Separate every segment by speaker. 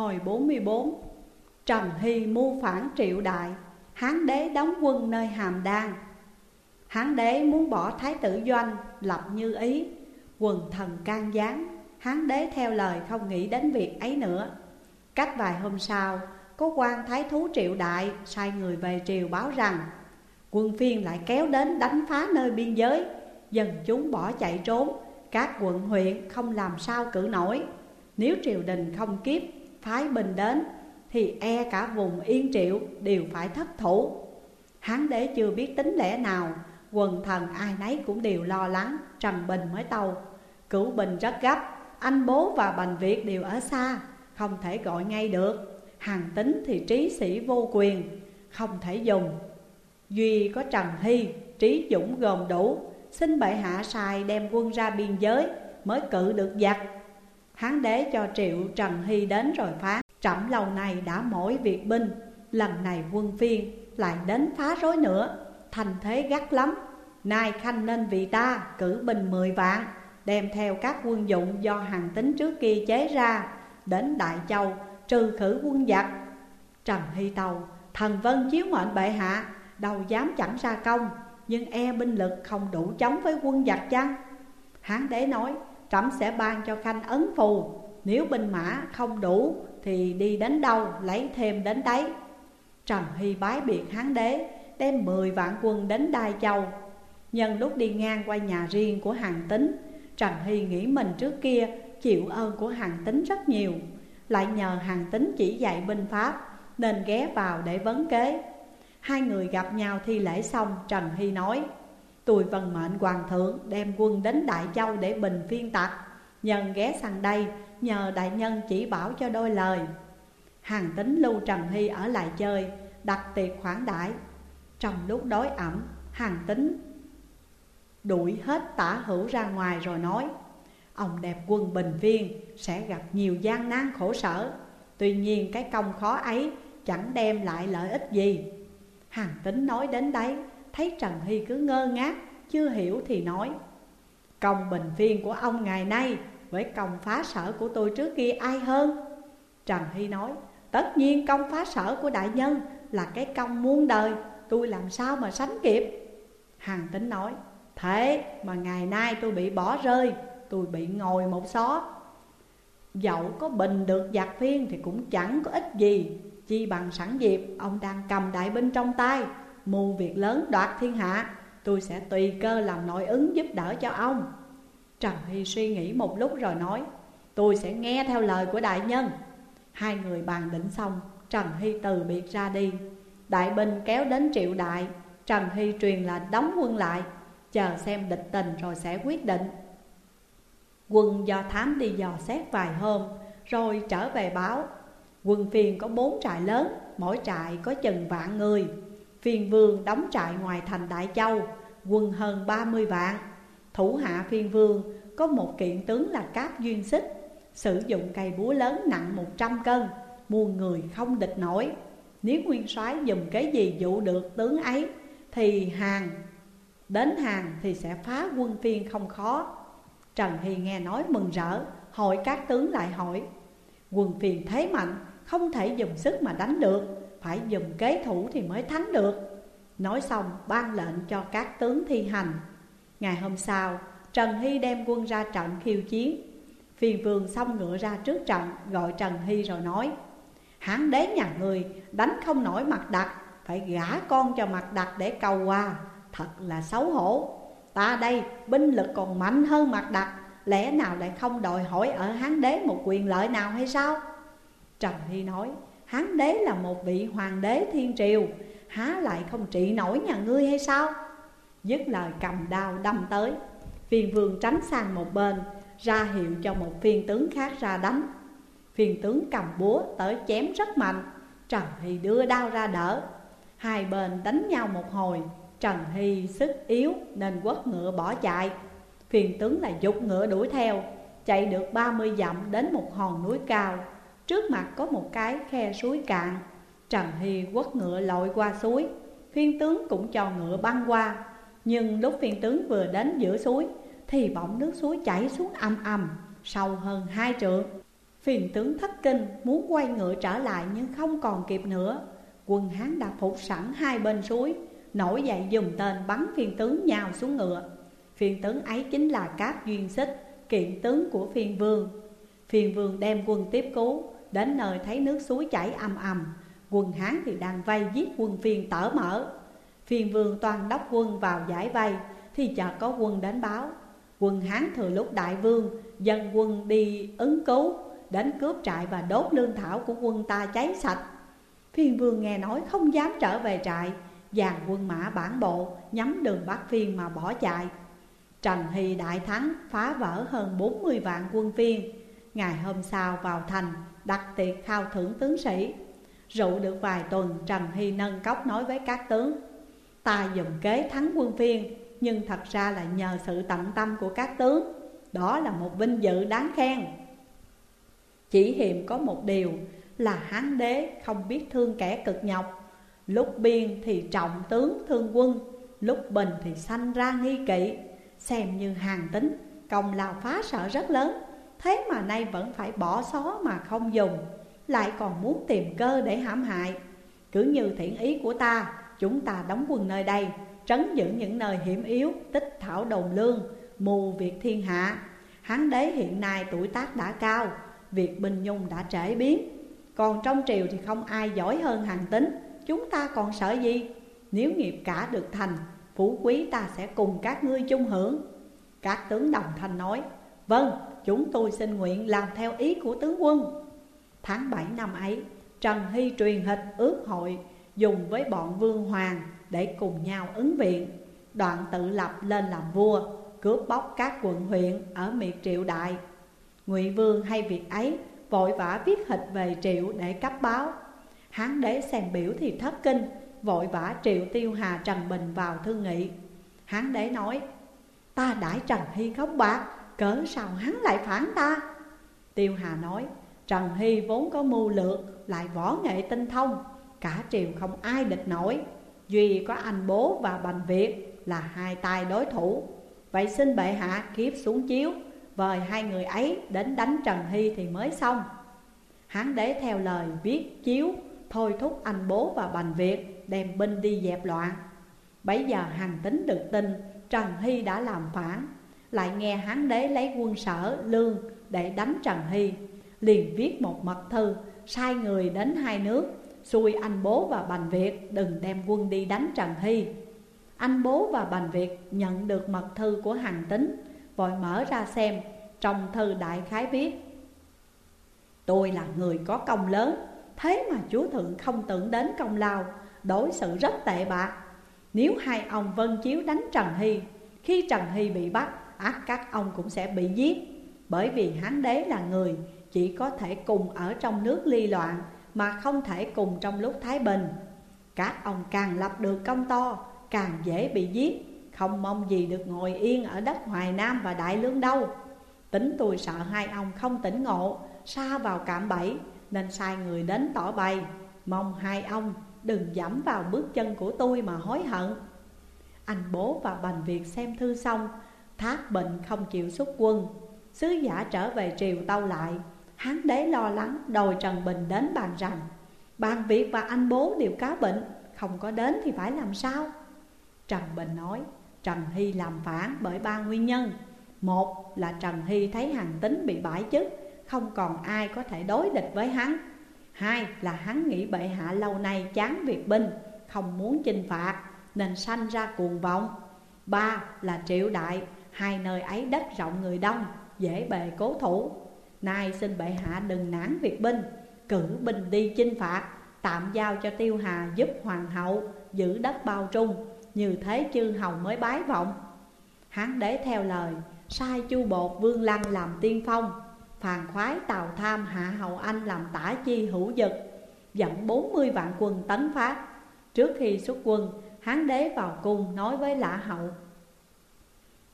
Speaker 1: Hồi 44 Trần Hy mưu phản triệu đại. Hán đế đóng quân nơi Hàm Đan. Hán đế muốn bỏ thái tử doanh lập như ý, Quần thần can gián. Hán đế theo lời không nghĩ đến việc ấy nữa. Cách vài hôm sau, Có quan thái thú triệu đại Sai người về triều báo rằng, Quân phiên lại kéo đến đánh phá nơi biên giới Dân chúng bỏ chạy trốn, Các quận huyện không làm sao cử nổi. Nếu triều đình không kiếp phái binh đến, Thì e cả vùng yên triệu đều phải thất thủ. Hán đế chưa biết tính lẽ nào, Quần thần ai nấy cũng đều lo lắng, Trần Bình mới tâu. Cửu Bình rất gấp, Anh bố và Bành Việt đều ở xa, Không thể gọi ngay được. Hàng tính thì trí sĩ vô quyền, Không thể dùng. Duy có Trần Hy, Trí dũng gồm đủ, Xin bệ hạ sai đem quân ra biên giới Mới cự được giặc. Hán đế cho triệu Trần Hy đến rồi phá. Trẫm lâu này đã mỗi việc binh, Lần này quân phiên lại đến phá rối nữa. Thành thế gắt lắm. Nay khanh nên vì ta cử binh mười vạn, Đem theo các quân dụng do hàng tính trước kia chế ra, Đến Đại Châu trừ khử quân giặc. Trần Hy Tàu, Thần Vân chiếu mệnh bệ hạ, Đâu dám chẳng ra công, Nhưng e binh lực không đủ chống với quân giặc chăng? Hán đế nói Trẫm sẽ ban cho khanh ấn phù. Nếu binh mã không đủ, Thì đi đến đâu, lấy thêm đến đấy. Trần Hy bái biệt hán đế, Đem mười vạn quân đến Đai Châu. Nhân lúc đi ngang qua nhà riêng của hàng tính Trần Hy nghĩ mình trước kia chịu ơn của hàng tính rất nhiều. Lại nhờ hàng tính chỉ dạy binh pháp, Nên ghé vào để vấn kế. Hai người gặp nhau thi lễ xong, Trần Hy nói Tôi vần mệnh hoàng thượng đem quân đến Đại Châu để bình phiên tặc Nhân ghé sang đây, nhờ đại nhân chỉ bảo cho đôi lời. Hàng tính lưu Trần Hy ở lại chơi, Đặt tiệc khoản đãi. Trong lúc đói ẩm, Hàng tính đuổi hết tả hữu ra ngoài rồi nói, Ông đẹp quân bình viên sẽ gặp nhiều gian nan khổ sở. Tuy nhiên cái công khó ấy chẳng đem lại lợi ích gì. Hàng tính nói đến đấy Thấy Trần Hy cứ ngơ ngác, Chưa hiểu thì nói, Công bình viên của ông ngày nay Với công phá sở của tôi trước kia ai hơn? Trần Hy nói, Tất nhiên công phá sở của đại nhân Là cái công muôn đời, Tôi làm sao mà sánh kịp? Hàng tính nói, Thế mà ngày nay tôi bị bỏ rơi, Tôi bị ngồi một xó. Dẫu có bình được giặc phiên thì cũng chẳng có ích gì, Chi bằng sẵn dịp ông đang cầm đại binh trong tay. Mưu việc lớn đoạt thiên hạ, Tôi sẽ tùy cơ làm nội ứng giúp đỡ cho ông. Trần Hy suy nghĩ một lúc rồi nói, Tôi sẽ nghe theo lời của đại nhân. Hai người bàn định xong Trần Hy từ biệt ra đi. Đại binh kéo đến triệu đại Trần Hy truyền là đóng quân lại, Chờ xem địch tình rồi sẽ quyết định. Quân do thám đi dò xét vài hôm, Rồi trở về báo. Quân phiền có bốn trại lớn, Mỗi trại có chừng vạn người. Phiên vương đóng trại ngoài thành Đại Châu, Quân hơn ba mươi vạn. Thủ hạ phiên vương có một kiện tướng là Cáp Duyên Xích, Sử dụng cây búa lớn nặng một trăm cân Muôn người không địch nổi. Nếu nguyên soái dùng cái gì dụ được tướng ấy, Thì hàng, Đến hàng thì sẽ phá quân phiên không khó. Trần Hy nghe nói mừng rỡ, Hỏi các tướng lại hỏi, Quân phiền thế mạnh, Không thể dùng sức mà đánh được. Phải dùng kế thủ thì mới thắng được. Nói xong, ban lệnh cho các tướng thi hành. Ngày hôm sau, Trần Hy đem quân ra trận khiêu chiến. Phiền vương xong ngựa ra trước trận, Gọi Trần Hy rồi nói, Hán đế nhà người, đánh không nổi mặt đặc, Phải gả con cho mặt đặc để cầu qua Thật là xấu hổ. Ta đây, binh lực còn mạnh hơn mặt đặc, Lẽ nào lại không đòi hỏi ở Hán đế một quyền lợi nào hay sao? Trần Hy nói Hán đế là một vị hoàng đế thiên triều. Há lại không trị nổi nhà ngươi hay sao? Dứt lời cầm đao đâm tới. Phiên vương tránh sang một bên, Ra hiệu cho một phiên tướng khác ra đánh. Phiên tướng cầm búa tới chém rất mạnh. Trần Hy đưa đao ra đỡ. Hai bên đánh nhau một hồi. Trần Hy sức yếu nên quất ngựa bỏ chạy. Phiền tướng là dục ngựa đuổi theo, Chạy được 30 dặm đến một hòn núi cao. Trước mặt có một cái khe suối cạn, Trần Hy quất ngựa lội qua suối. Phiên tướng cũng cho ngựa băng qua, Nhưng lúc phiên tướng vừa đến giữa suối Thì bỗng nước suối chảy xuống âm âm Sâu hơn hai trượng. Phiền tướng thất kinh, muốn quay ngựa trở lại nhưng không còn kịp nữa. Quân Hán đã phục sẵn hai bên suối, Nổi dậy dùng tên bắn phiên tướng nhào xuống ngựa. Phiên tướng ấy chính là Cáp Duyên Xích, Kiện tướng của phiên vương. Phiên vương đem quân tiếp cứu Đến nơi thấy nước suối chảy ầm ầm. Quân Hán thì đang vây giết quân phiên tở mở. Phiên vương toàn đốc quân vào giải vây, Thì chợt có quân đến báo. Quân Hán thừa lúc đại vương, Dân quân đi ứng cứu, Đến cướp trại và đốt lương thảo của quân ta cháy sạch. Phiên vương nghe nói không dám trở về trại Dàn quân mã bản bộ, nhắm đường Bắc Phiên mà bỏ chạy. Trần Hy đại thắng, phá vỡ hơn 40 vạn quân phiên. Ngày hôm sau vào thành, đặt tiệc khao thưởng tướng sĩ. Rượu được vài tuần Trần Hy nâng cốc nói với các tướng. Ta dùng kế thắng quân phiên, Nhưng thật ra là nhờ sự tận tâm của các tướng. Đó là một vinh dự đáng khen. Chỉ hiểm có một điều là hán đế không biết thương kẻ cực nhọc. Lúc biên thì trọng tướng thương quân, Lúc bình thì sanh ra nghi kỵ. Xem như hàng tính, Công lao phá sợ rất lớn. Thế mà nay vẫn phải bỏ xó mà không dùng Lại còn muốn tìm cơ để hãm hại. Cứ như thiện ý của ta Chúng ta đóng quân nơi đây Trấn giữ những nơi hiểm yếu Tích thảo đồng lương Mù việc thiên hạ. Hán đế hiện nay tuổi tác đã cao Việc Bình Nhung đã trễ biến. Còn trong triều thì không ai giỏi hơn hàng tính Chúng ta còn sợ gì? Nếu nghiệp cả được thành Phú quý ta sẽ cùng các ngươi chung hưởng. Các tướng đồng thanh nói Vâng, chúng tôi xin nguyện làm theo ý của tướng quân. Tháng 7 năm ấy, Trần Hy truyền hịch ước hội Dùng với bọn vương hoàng để cùng nhau ứng viện. Đoạn tự lập lên làm vua Cướp bóc các quận huyện ở miệt triệu đại. Ngụy Vương hay việc ấy vội vã viết hịch về triệu để cấp báo. Hán đế xem biểu thì thất kinh Vội vã triệu tiêu hà Trần Bình vào thương nghị. Hán đế nói Ta đãi Trần Hy khóc bạc Cớ sao hắn lại phản ta? Tiêu Hà nói, Trần Hy vốn có mưu lược, Lại võ nghệ tinh thông, Cả triều không ai địch nổi. Duy có anh bố và bành Việt Là hai tay đối thủ. Vậy xin bệ hạ kiếp xuống chiếu, Vời hai người ấy đến đánh Trần Hy thì mới xong. Hán đế theo lời viết chiếu, Thôi thúc anh bố và bành Việt Đem binh đi dẹp loạn. Bấy giờ hàng tính được tin, Trần Hy đã làm phản lại nghe hán đế lấy quân sở, lương để đánh Trần Hy. Liền viết một mật thư, sai người đến hai nước, Xui anh bố và Bành Việt đừng đem quân đi đánh Trần Hy. Anh bố và Bành Việt nhận được mật thư của hàng tính Vội mở ra xem, Trong thư đại khái viết, Tôi là người có công lớn, Thế mà chúa thượng không tưởng đến công lao, Đối xử rất tệ bạc. Nếu hai ông vân chiếu đánh Trần Hy, Khi Trần Hy bị bắt ác các ông cũng sẽ bị giết. Bởi vì hán đế là người, chỉ có thể cùng ở trong nước ly loạn, Mà không thể cùng trong lúc thái bình. Các ông càng lập được công to, càng dễ bị giết. Không mong gì được ngồi yên ở đất Hoài Nam và Đại Lương đâu. Tính tôi sợ hai ông không tỉnh ngộ Xa vào cạm bẫy, Nên sai người đến tỏ bày. Mong hai ông đừng dẫm vào bước chân của tôi mà hối hận. Anh bố và Bành Việt xem thư xong Thác bệnh không chịu xuất quân. Sứ giả trở về triều tâu lại. Hán đế lo lắng, đòi Trần Bình đến bàn rằng Bàn Việt và anh bố đều cáo bệnh, Không có đến thì phải làm sao? Trần Bình nói, Trần Hy làm phản bởi ba nguyên nhân. Một là Trần Hy thấy hàng tính bị bãi chức, Không còn ai có thể đối địch với hắn. Hai là hắn nghĩ bệ hạ lâu nay chán việc binh, Không muốn chinh phạt, Nên sanh ra cuồng vọng. Ba là triệu đại Hai nơi ấy đất rộng người đông, Dễ bề cố thủ. Nay xin bệ hạ đừng nản việc binh, Cử binh đi chinh phạt, Tạm giao cho Tiêu Hà giúp hoàng hậu Giữ đất bao trung, Như thế chư hầu mới bái vọng. Hán đế theo lời, Sai chu bột vương lăng làm tiên phong, Phàn khoái tào tham hạ hậu anh làm tả chi hữu dực, Dẫn 40 vạn quân tấn phát. Trước khi xuất quân, Hán đế vào cung nói với lã hậu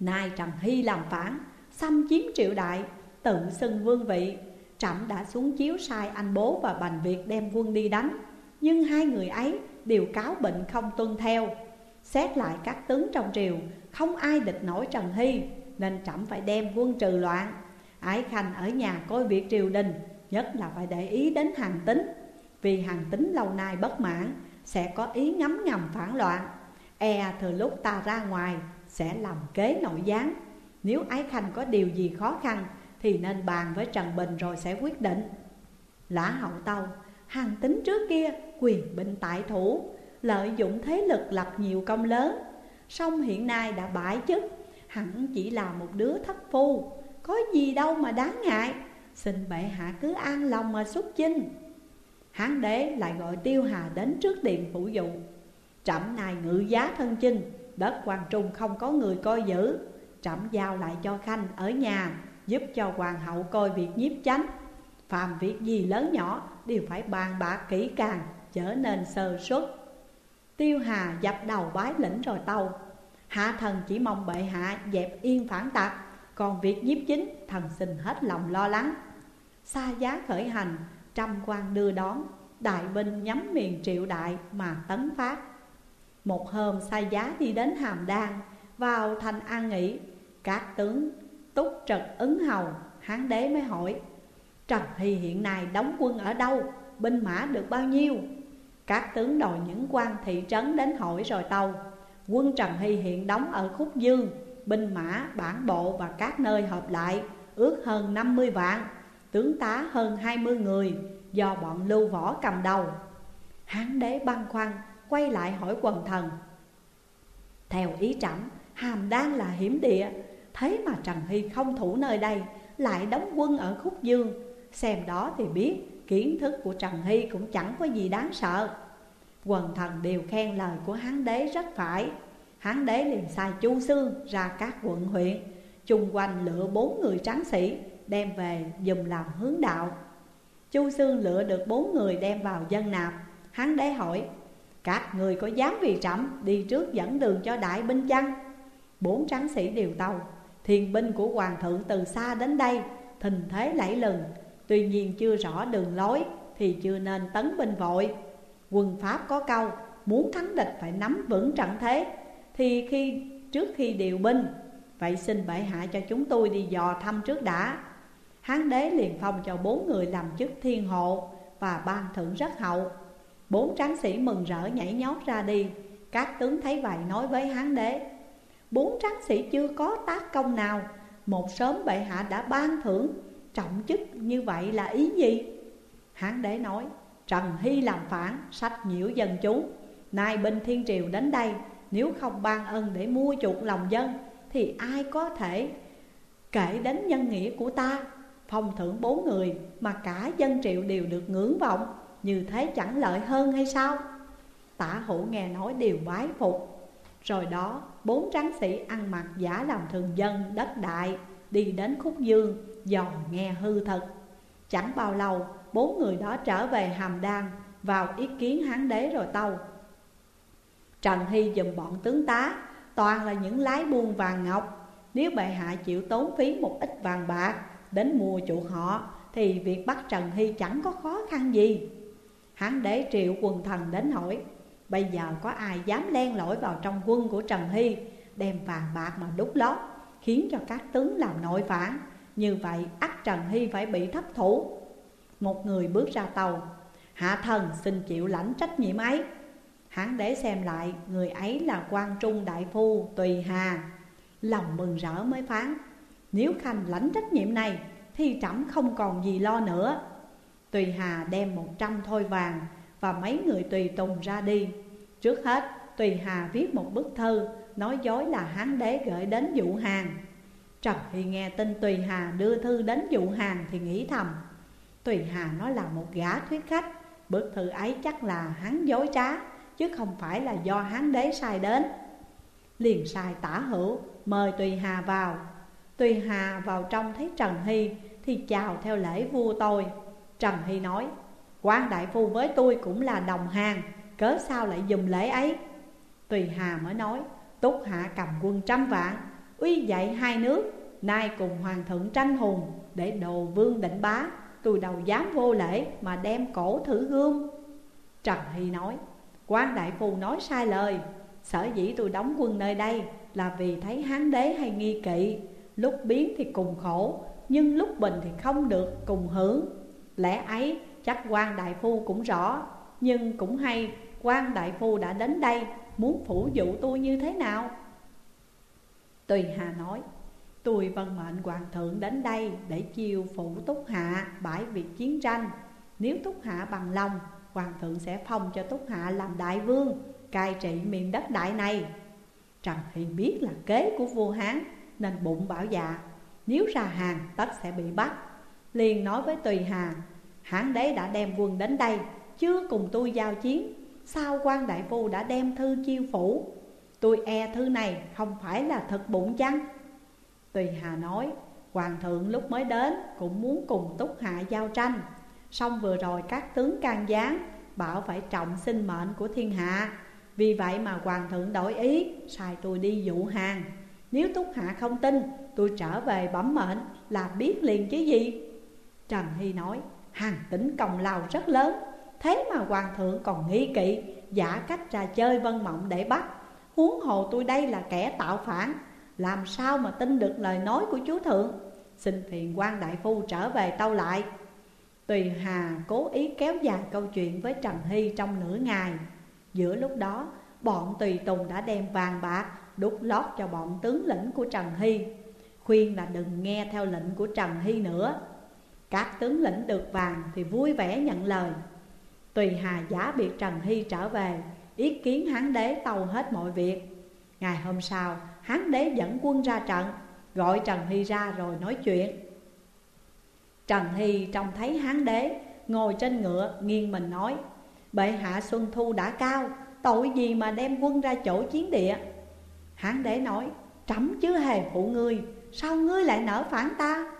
Speaker 1: Nay Trần Hy làm phản Xâm chiếm triệu đại, Tự xưng vương vị. Trẫm đã xuống chiếu sai anh bố và Bành Việt đem quân đi đánh. Nhưng hai người ấy đều cáo bệnh không tuân theo. Xét lại các tướng trong triều, Không ai địch nổi Trần Hy, Nên trẫm phải đem quân trừ loạn. Ái Khanh ở nhà coi việc triều đình, Nhất là phải để ý đến hàng tính Vì hàng tính lâu nay bất mãn, Sẽ có ý ngấm ngầm phản loạn. E thừa lúc ta ra ngoài sẽ làm kế nội gián. Nếu Ái Khanh có điều gì khó khăn, Thì nên bàn với Trần Bình rồi sẽ quyết định. Lã hậu tâu, Hàng tính trước kia, quyền binh tại thủ, Lợi dụng thế lực lập nhiều công lớn. Song hiện nay đã bãi chức, Hẳn chỉ là một đứa thất phu. Có gì đâu mà đáng ngại. Xin bệ hạ cứ an lòng mà xuất chinh. Hán đế lại gọi Tiêu Hà đến trước điện phụ dụ. Trẫm này ngự giá thân chinh Đất hoàng trung không có người coi giữ. Trẫm giao lại cho Khanh ở nhà, Giúp cho hoàng hậu coi việc nhiếp chánh. Phạm việc gì lớn nhỏ đều phải bàn bạc kỹ càng Trở nên sơ suất. Tiêu Hà dập đầu bái lĩnh rồi tâu. Hạ thần chỉ mong bệ hạ dẹp yên phản tặc Còn việc nhiếp chính, thần xin hết lòng lo lắng. Xa giá khởi hành, trăm quan đưa đón, Đại binh nhắm miền triệu đại mà tấn phát. Một hôm sai giá đi đến Hàm Đan Vào thành an nghỉ. Các tướng túc trật ứng hầu Hán đế mới hỏi Trần Hy hiện nay đóng quân ở đâu? Binh mã được bao nhiêu? Các tướng đòi những quan thị trấn đến hỏi rồi tâu Quân Trần Hy hiện đóng ở Khúc Dương Binh mã, bản bộ và các nơi hợp lại Ước hơn 50 vạn Tướng tá hơn 20 người Do bọn lưu võ cầm đầu. Hán đế băn khoăn Quay lại hỏi quần thần. Theo ý trẫm, Hàm đang là hiểm địa, Thế mà Trần Hy không thủ nơi đây, Lại đóng quân ở Khúc Dương. Xem đó thì biết, Kiến thức của Trần Hy cũng chẳng có gì đáng sợ. Quần thần đều khen lời của hán đế rất phải. Hán đế liền sai Chu Sương ra các quận huyện, chung quanh lựa bốn người tráng sĩ, đem về dùng làm hướng đạo. Chu Sương lựa được bốn người đem vào dân nạp. Hán đế hỏi các người có dám vì trẫm, đi trước dẫn đường cho đại binh chăng? Bốn tráng sĩ đều tàu. Thiền binh của hoàng thượng từ xa đến đây, Thình thế lẫy lừng. Tuy nhiên chưa rõ đường lối, Thì chưa nên tấn binh vội. Quân Pháp có câu, Muốn thắng địch phải nắm vững trận thế. Thì khi, trước khi điều binh, Vậy xin bệ hạ cho chúng tôi đi dò thăm trước đã. Hán đế liền phong cho bốn người làm chức thiên hộ Và ban thưởng rất hậu. Bốn tráng sĩ mừng rỡ nhảy nhót ra đi. Các tướng thấy vậy nói với hán đế Bốn tráng sĩ chưa có tác công nào. Một sớm bệ hạ đã ban thưởng. Trọng chức như vậy là ý gì? Hán đế nói Trần Hy làm phản, sách nhiễu dân chúng. Nay binh thiên triều đến đây Nếu không ban ân để mua chuộc lòng dân Thì ai có thể kể đến nhân nghĩa của ta? Phong thưởng bốn người mà cả dân triệu đều được ngưỡng vọng. Như thế chẳng lợi hơn hay sao? Tả hữu nghe nói đều bái phục. Rồi đó, bốn tráng sĩ ăn mặc giả làm thường dân đất đại, Đi đến khúc dương dò nghe hư thật. Chẳng bao lâu, bốn người đó trở về hàm đan, Vào ý kiến hán đế rồi tâu. Trần Hy dùm bọn tướng tá, Toàn là những lái buôn vàng ngọc. Nếu bệ hạ chịu tốn phí một ít vàng bạc Đến mua chuộc họ, Thì việc bắt Trần Hy chẳng có khó khăn gì. Hán đế triệu quần thần đến hỏi, Bây giờ có ai dám len lỏi vào trong quân của Trần Hy, Đem vàng bạc mà đúc lót, Khiến cho các tướng làm nội phản Như vậy, ắt Trần Hy phải bị thất thủ. Một người bước ra tàu, Hạ thần, xin chịu lãnh trách nhiệm ấy. Hán đế xem lại, Người ấy là quan trung đại phu Tùy Hà. Lòng mừng rỡ mới phán, Nếu Khanh lãnh trách nhiệm này, Thì trẫm không còn gì lo nữa. Tùy Hà đem một trăm thôi vàng Và mấy người tùy tùng ra đi. Trước hết, Tùy Hà viết một bức thư Nói dối là hán đế gửi đến dụ hàng Trần Hy nghe tin Tùy Hà đưa thư đến dụ hàng thì nghĩ thầm, Tùy Hà nó là một gã thuyết khách, Bức thư ấy chắc là hắn dối trá, Chứ không phải là do hán đế sai đến. Liền sai tả hữu, Mời Tùy Hà vào. Tùy Hà vào trong thấy Trần Hy Thì chào theo lễ vua tôi. Trần Hy nói quan đại phu với tôi cũng là đồng hàng, Cớ sao lại dùng lễ ấy? Tùy Hà mới nói, Túc hạ cầm quân trăm vạn, Uy dạy hai nước, Nay cùng hoàng thượng tranh hùng, Để đồ vương định bá, Tôi đầu dám vô lễ Mà đem cổ thử gương Trần Hy nói quan đại phu nói sai lời, Sở dĩ tôi đóng quân nơi đây Là vì thấy hán đế hay nghi kỵ, Lúc biến thì cùng khổ, Nhưng lúc bình thì không được cùng hưởng. Lẽ ấy, chắc quan đại phu cũng rõ, Nhưng cũng hay quan đại phu đã đến đây, Muốn phủ dụ tôi như thế nào? Tùy Hà nói, Tôi vân mệnh hoàng thượng đến đây Để chiêu phủ Túc Hạ bãi việc chiến tranh. Nếu Túc Hạ bằng lòng, Hoàng thượng sẽ phong cho Túc Hạ làm đại vương, Cai trị miền đất đại này. Trần hiền biết là kế của vua Hán, Nên bụng bảo dạ Nếu ra hàng, tất sẽ bị bắt liền nói với Tùy Hà hãng đế đã đem quân đến đây, Chưa cùng tôi giao chiến. Sao quan đại phu đã đem thư chiêu phủ? Tôi e thư này không phải là thật bụng chăng? Tùy Hà nói, Hoàng thượng lúc mới đến cũng muốn cùng Túc Hạ giao tranh. Xong vừa rồi các tướng can gián Bảo phải trọng sinh mệnh của thiên hạ. Vì vậy mà hoàng thượng đổi ý, Sai tôi đi dụ hàng. Nếu Túc Hạ không tin, Tôi trở về bấm mệnh là biết liền chứ gì? Trần Hy nói, Hàng tính công lao rất lớn. Thế mà hoàng thượng còn nghi kỵ, Giả cách ra chơi vân mộng để bắt. Huống hồ tôi đây là kẻ tạo phản, Làm sao mà tin được lời nói của chúa thượng? Xin phiền quan đại phu trở về tâu lại. Tùy Hà cố ý kéo dài câu chuyện với Trần Hy trong nửa ngày. Giữa lúc đó, bọn Tùy Tùng đã đem vàng bạc, đút lót cho bọn tướng lĩnh của Trần Hy. Khuyên là đừng nghe theo lệnh của Trần Hy nữa. Các tướng lĩnh được vàng thì vui vẻ nhận lời. Tùy Hà giả biệt Trần Hy trở về, Ý kiến hán đế tâu hết mọi việc. Ngày hôm sau, hán đế dẫn quân ra trận, Gọi Trần Hy ra rồi nói chuyện. Trần Hy trông thấy hán đế, Ngồi trên ngựa, nghiêng mình nói, Bệ hạ Xuân Thu đã cao, Tội gì mà đem quân ra chỗ chiến địa? Hán đế nói, Trẫm chứ hề phụ ngươi, Sao ngươi lại nở phản ta?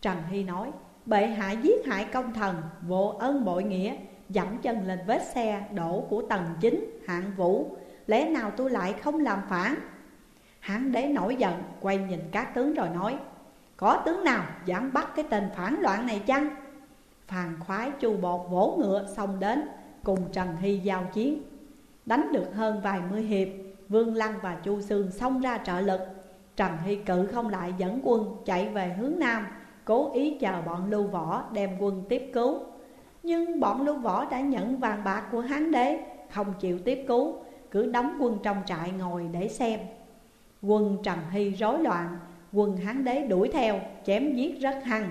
Speaker 1: Trần Hy nói Bệ hạ giết hại công thần, Vô ân bội nghĩa Dẫm chân lên vết xe đổ của tầng chính, hạng vũ. Lẽ nào tôi lại không làm phản? Hán đế nổi giận, Quay nhìn các tướng rồi nói, Có tướng nào dám bắt cái tên phản loạn này chăng? Phàn khoái chu bột vỗ ngựa xông đến, Cùng Trần Hy giao chiến. Đánh được hơn vài mươi hiệp, Vương Lăng và Chu Sương xông ra trợ lực. Trần Hy cự không lại dẫn quân chạy về hướng Nam Cố ý chờ bọn lưu võ đem quân tiếp cứu. Nhưng bọn lưu võ đã nhận vàng bạc của Hán đế, Không chịu tiếp cứu, Cứ đóng quân trong trại ngồi để xem. Quân Trần Hy rối loạn, Quân Hán đế đuổi theo, chém giết rất hăng.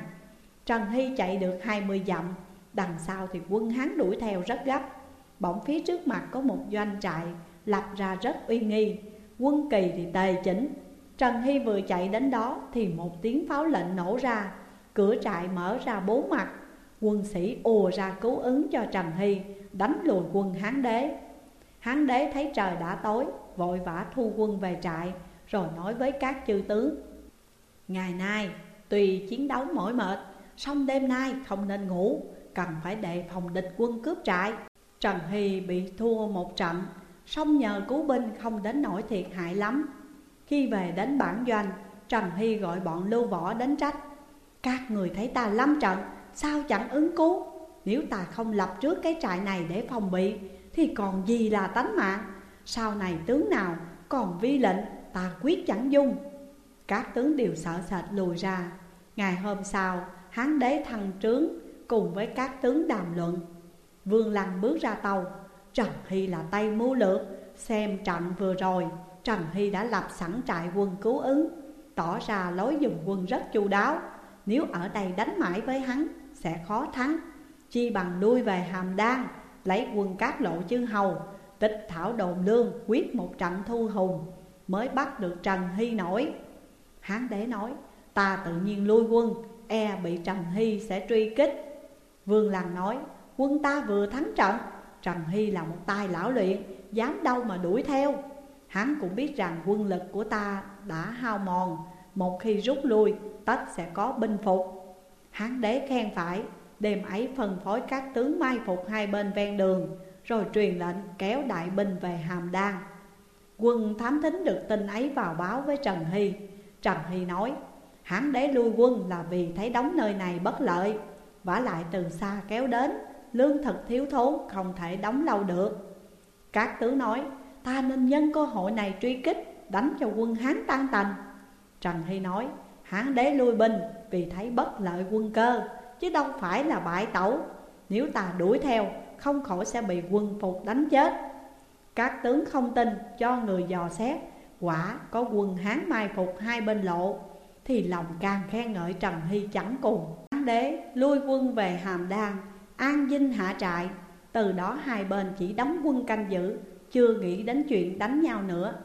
Speaker 1: Trần Hy chạy được hai mươi dặm, Đằng sau thì quân Hán đuổi theo rất gấp. Bỗng phía trước mặt có một doanh trại, Lập ra rất uy nghi, Quân kỳ thì tề chỉnh. Trần Hy vừa chạy đến đó Thì một tiếng pháo lệnh nổ ra Cửa trại mở ra bốn mặt. Quân sĩ ùa ra cứu ứng cho Trần Hy, Đánh lùi quân Hán đế. Hán đế thấy trời đã tối, Vội vã thu quân về trại, Rồi nói với các chư tướng, Ngày nay, tùy chiến đấu mỏi mệt, song đêm nay không nên ngủ, Cần phải đề phòng địch quân cướp trại. Trần Hy bị thua một trận, song nhờ cứu binh không đến nỗi thiệt hại lắm. Khi về đến bản doanh, Trần Hy gọi bọn lưu võ đến trách. Các người thấy ta lâm trận, Sao chẳng ứng cứu? Nếu ta không lập trước cái trại này để phòng bị, Thì còn gì là tánh mạng? Sau này tướng nào còn vi lệnh, Ta quyết chẳng dung. Các tướng đều sợ sệt lùi ra. Ngày hôm sau, Hán đế thăng trướng Cùng với các tướng đàm luận. Vương Lăng bước ra tàu. Trần Hy là tay mưu lược, Xem trận vừa rồi, Trần Hy đã lập sẵn trại quân cứu ứng, Tỏ ra lối dùng quân rất chu đáo. Nếu ở đây đánh mãi với hắn, Sẽ khó thắng. Chi bằng lui về Hàm Đan, Lấy quân cát lộ chư hầu Tịch thảo đồn lương, Quyết một trận thu hùng, Mới bắt được Trần Hy nổi. Hán đế nói, Ta tự nhiên lui quân E bị Trần Hy sẽ truy kích. Vương Lăng nói, Quân ta vừa thắng trận, Trần Hy là một tài lão luyện, Dám đâu mà đuổi theo. Hắn cũng biết rằng quân lực của ta đã hao mòn một khi rút lui tất sẽ có binh phục. Hán đế khen phải, Đêm ấy phân phối các tướng mai phục hai bên ven đường, Rồi truyền lệnh kéo đại binh về Hàm Đan. Quân thám thính được tin ấy vào báo với Trần Hy. Trần Hy nói Hán đế lui quân là vì thấy đóng nơi này bất lợi. Vả lại từ xa kéo đến, Lương thực thiếu thốn không thể đóng lâu được. Các tướng nói, Ta nên nhân cơ hội này truy kích, Đánh cho quân Hán tan tành. Trần Hy nói, Hán đế lui binh vì thấy bất lợi quân cơ, chứ đâu phải là bại tẩu. Nếu ta đuổi theo, không khỏi sẽ bị quân phục đánh chết. Các tướng không tin, cho người dò xét, Quả có quân Hán mai phục hai bên lộ, Thì lòng càng khen ngợi Trần Hy chẳng cùng. Hán đế lui quân về Hàm Đan, An dinh hạ trại. Từ đó hai bên chỉ đóng quân canh giữ, Chưa nghĩ đến chuyện đánh nhau nữa.